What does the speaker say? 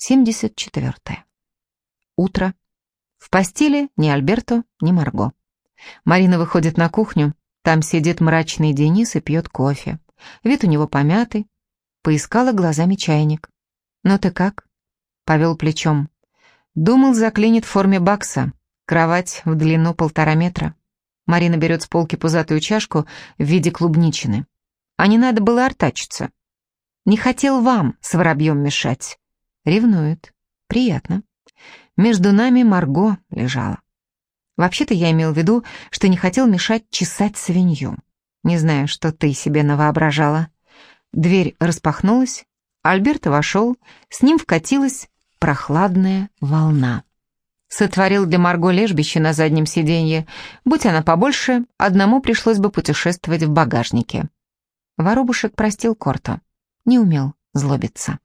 74. Утро. В постели ни Альберто, ни Марго. Марина выходит на кухню. Там сидит мрачный Денис и пьет кофе. Вид у него помятый. Поискала глазами чайник. «Ну ты как?» Повел плечом. Думал, заклинит в форме бакса. Кровать в длину полтора метра. Марина берет с полки пузатую чашку в виде клубничины. А не надо было артачиться. Не хотел вам с воробьем мешать. Ревнует. Приятно. Между нами Марго лежала. Вообще-то я имел в виду, что не хотел мешать чесать свинью. Не знаю, что ты себе навоображала. Дверь распахнулась, Альберто вошел, с ним вкатилась прохладная волна. Сотворил для Марго лежбище на заднем сиденье. Будь она побольше, одному пришлось бы путешествовать в багажнике. Воробушек простил Корто. Не умел злобиться.